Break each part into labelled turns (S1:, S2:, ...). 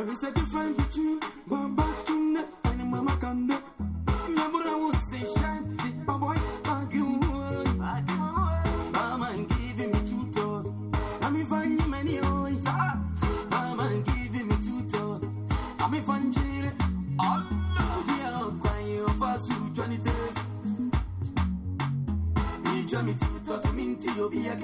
S1: There is a difference between Baba Tune and Mama Kande. Never would say shanty, boy, argue. Mama giving me two thoughts. I'm in finding many oh, Mama giving me two thoughts. I'm in finding Allah. We are crying over you 20 days. Me jam me two thoughts, minty, you'll be a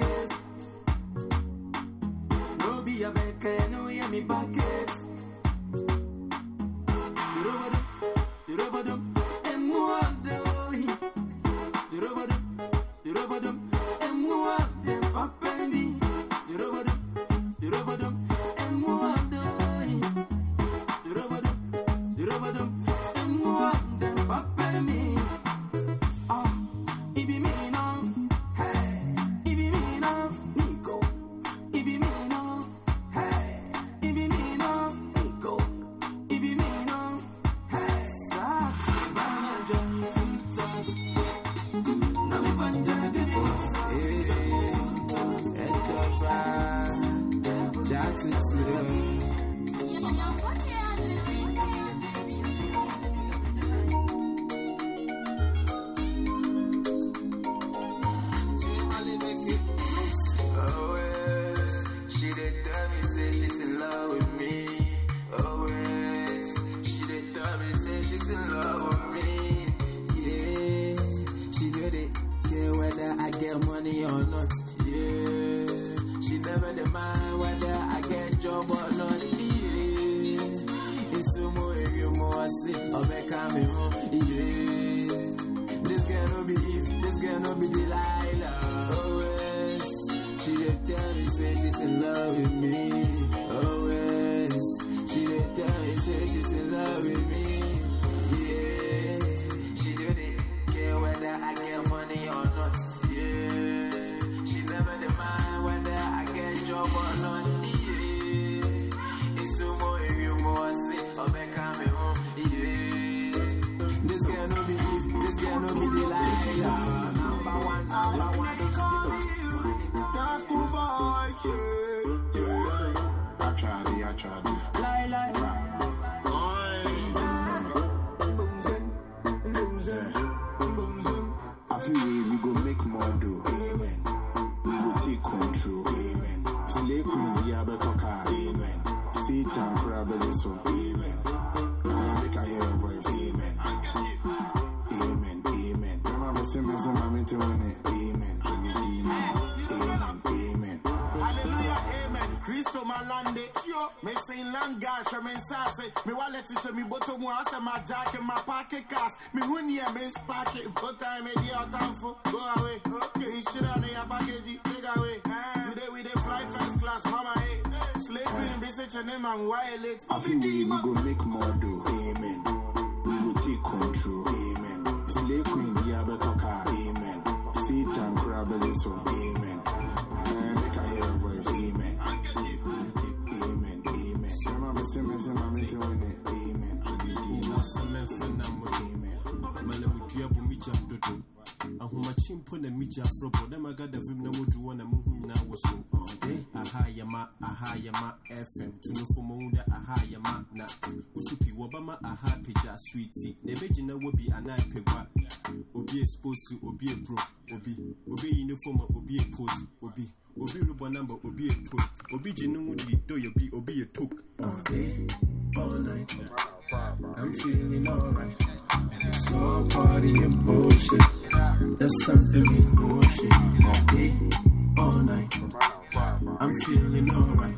S2: say, me, say,
S3: my mentor, when it. Amen. Amen. Amen.
S4: Hallelujah, amen. Christo malande. Me sing langa, she me sase. Me wallet is me bottom mu ase my jacket, my pocket cast. Me huni me spark it. What time me di out time for? Go away. Okay, you shit on your package, take away. Today we dey fly first class, mama eh? hey. Slave queen, this is your name and violate.
S3: I feel we, we go make more do. Amen. We go take control. Amen. Slay queen, we are better car. Amen. Say, me, say, mentor, when it. Amen.
S5: malamudua bo megya dodo ahomakye mpo na megya afrɔbɔ na magada vim na modu wɔ na mohu nyinaa wɔ so aha yɛma aha yɛma fm tunofo mahu dɛ aha yɛma na woso pii wɔbama aha pagya sweeti na ɛbɛgyina wɔ bi anaa pagua obi expose obi ebro obi obi uniform a obi epose obi obi rebɔ number obi eto obi gye ne ho di bi obi yɛ tok all day all night I'm feeling alright and it's all party in motion. There's something in motion. All day all night. I'm feeling alright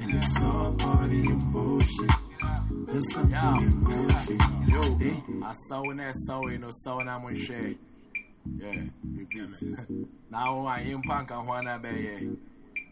S5: and it's all party in motion. There's something in motion.
S6: Yo,
S5: Eh?
S6: asawo na ɛsawo yi no sawo na mo nhwɛ yeah repeat. Now I am punk and wanna be here.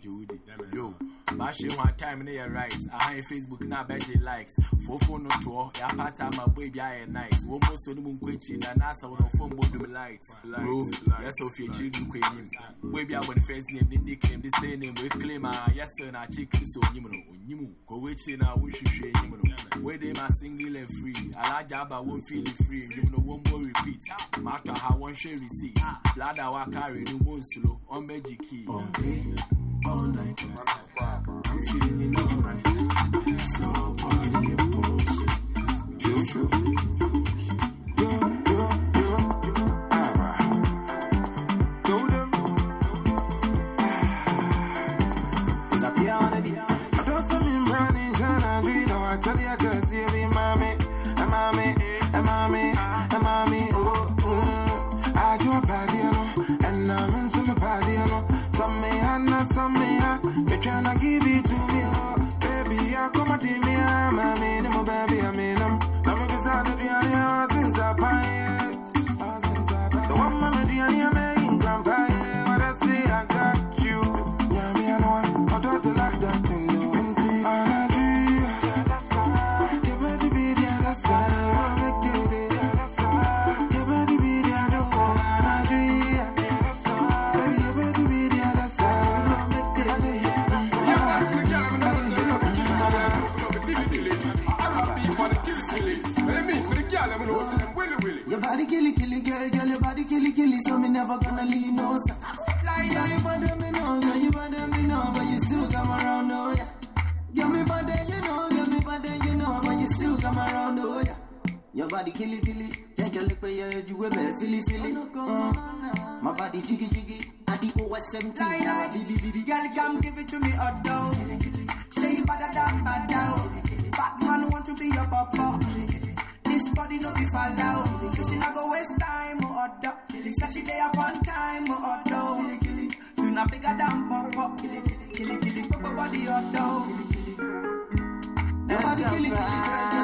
S6: Jewudi yo bahyɛ ho a time ne yɛ right. Aha yɛ facebook na abɛgye likes. Fofo no toɔ yɛapata ama boy bi ayɛ nice. Wɔn mo so no mu nkɔ akyi na n'asa wɔn fom bodum light bro yɛsɛ ofi akyiri du kɔ anim boy bi abɔ ne first name ne nickname de say name we claim a yɛsɛ na akyi kristo onyim no onyim kɔwɔ akyi na wohwehwɛ anim no wey dey ma single and free. Alaja aba won feel free. Ndum no one more repeat. Maka ha one share receipt. Blada wa carry no mo slow. On magic key.
S5: Day all night. I'm feeling
S4: Come at me,
S7: Your body killy killy, take a look where you you with me, feely feely. Mm. My body jiggy jiggy, at the OSM
S8: Lie down, baby, baby, girl, come give it to me, hot dog. Say you better than bad. Batman want to be your papa. This body no be fall out. So she not go waste time, oh, hot dog. Say she day up on time, oh, hot dog. You not bigger than papa. Killy, killy, papa body, hot dog.
S7: Your body killy killy girl, girl, your body killy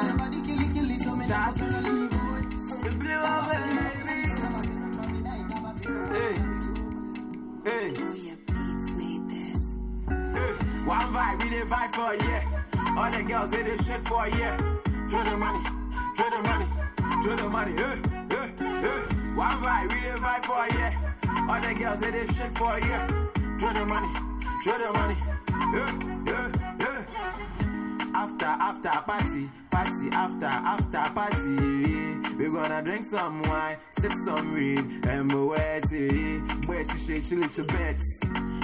S4: Hey. One vibe, we dey vibe for a year. All the girls, they dey shake for a year. Show the money, show the money, show the money. Hey, hey, hey. One vibe, we dey vibe for a year. All the girls, they dey shake for a year. Show the money, show the money. Hey, hey, hey. After, after party, party, after, after party. We gonna drink some wine, sip some weed, and we wet it. Where she shake, she lift her bets.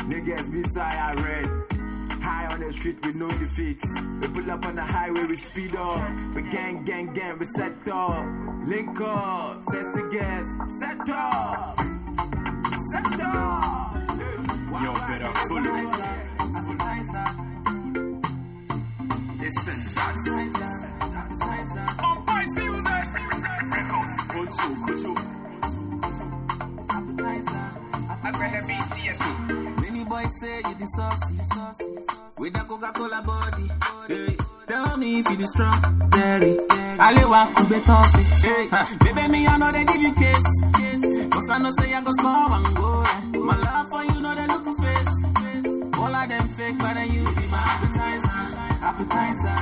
S4: Niggas be I red. High on the street with no defeat. We pull up on the highway with speed up. We gang, gang, gang, we set up. Link up, set the gas, set up. Set up.
S9: Yo, better follow.
S7: Many boys say you the saucy, with that Coca-Cola body. Hey, tell me if you the strawberry. Alewa kube toffee. Hey, baby me I know they give you kiss. Cause I know say I go score and go. My love for you know they look a face. All of them fake, but then you be my appetizer, appetizer.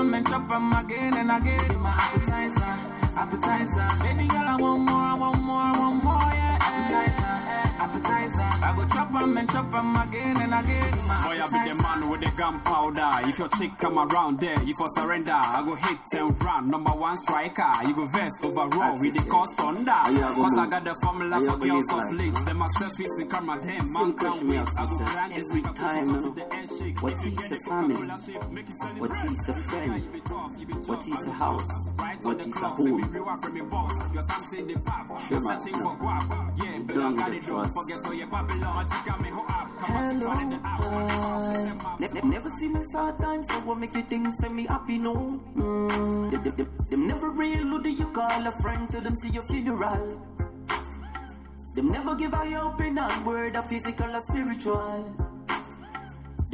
S7: 'Em and chop 'em again and again. Be my appetizer, appetizer. Baby girl I want more, I want more, I want more. Yeah. Appetizer, appetizer. I go chop 'em and chop 'em again and again. Be my
S9: Boy, I be the man with the gunpowder. If your chick come around there, if I surrender, I go hit and run. Number one striker, you go verse overall with the cost thunder. Cause I got the formula for girls of late. Them myself is in camera, damn man can't wait. I go grind
S7: Every time,
S9: What is the air shake.
S7: what
S9: If you
S7: a
S9: the
S7: family?
S9: Coca-Cola shape, make it sell it
S7: What
S9: right.
S7: is a friend?
S9: You be tough, you be tough,
S7: What
S9: you
S7: is
S9: be
S7: a house?
S9: On the clock,
S7: home?
S9: baby, from your boss. You're something the pop. You're searching for guap. Yeah, but I got it, don't forget all your Babylon. My chick got me hook up. Come on,
S7: Hello,
S9: try the app.
S7: boy. Ne- ne- never see me sad times, so what make you think send me happy no? Mm, them, them, them, never real, who do you call a friend to them see your funeral? Them never give a helping hand word, a physical or spiritual.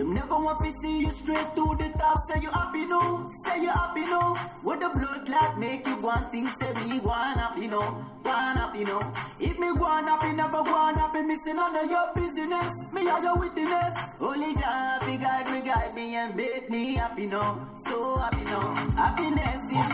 S7: Them never want me to see you straight to the top. Say you happy no, say you happy no. What the blood clot make you want things say me one happy no, one happy no. If me one happy, never one happy, missing of your business. Me are your witness. Only God, be guide me, guide me and make me happy no, so happy no. Happiness is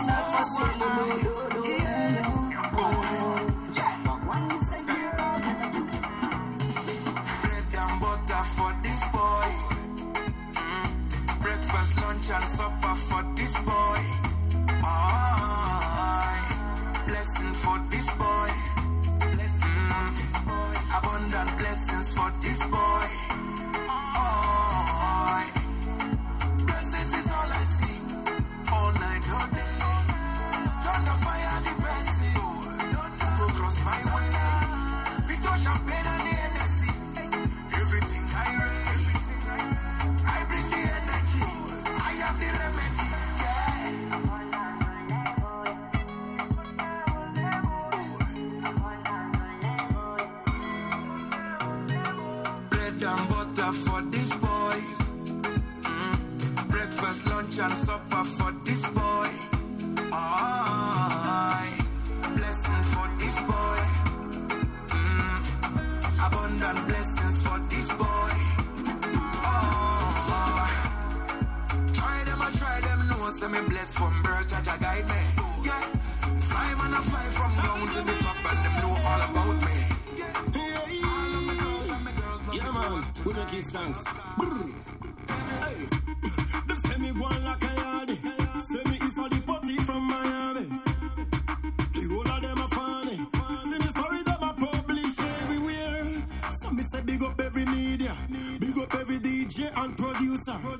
S4: this boy. Mm. Breakfast, lunch, and supper for this boy. Aye. Blessing for this boy. Mm. Abundant blessings for this boy. Aye.
S10: Try them, I try them, no, say me blessed from birth, Them
S11: say me like a. Say me is for the party from Miami. The them. See story them everywhere. Me say big up every media. Big up every DJ and producer.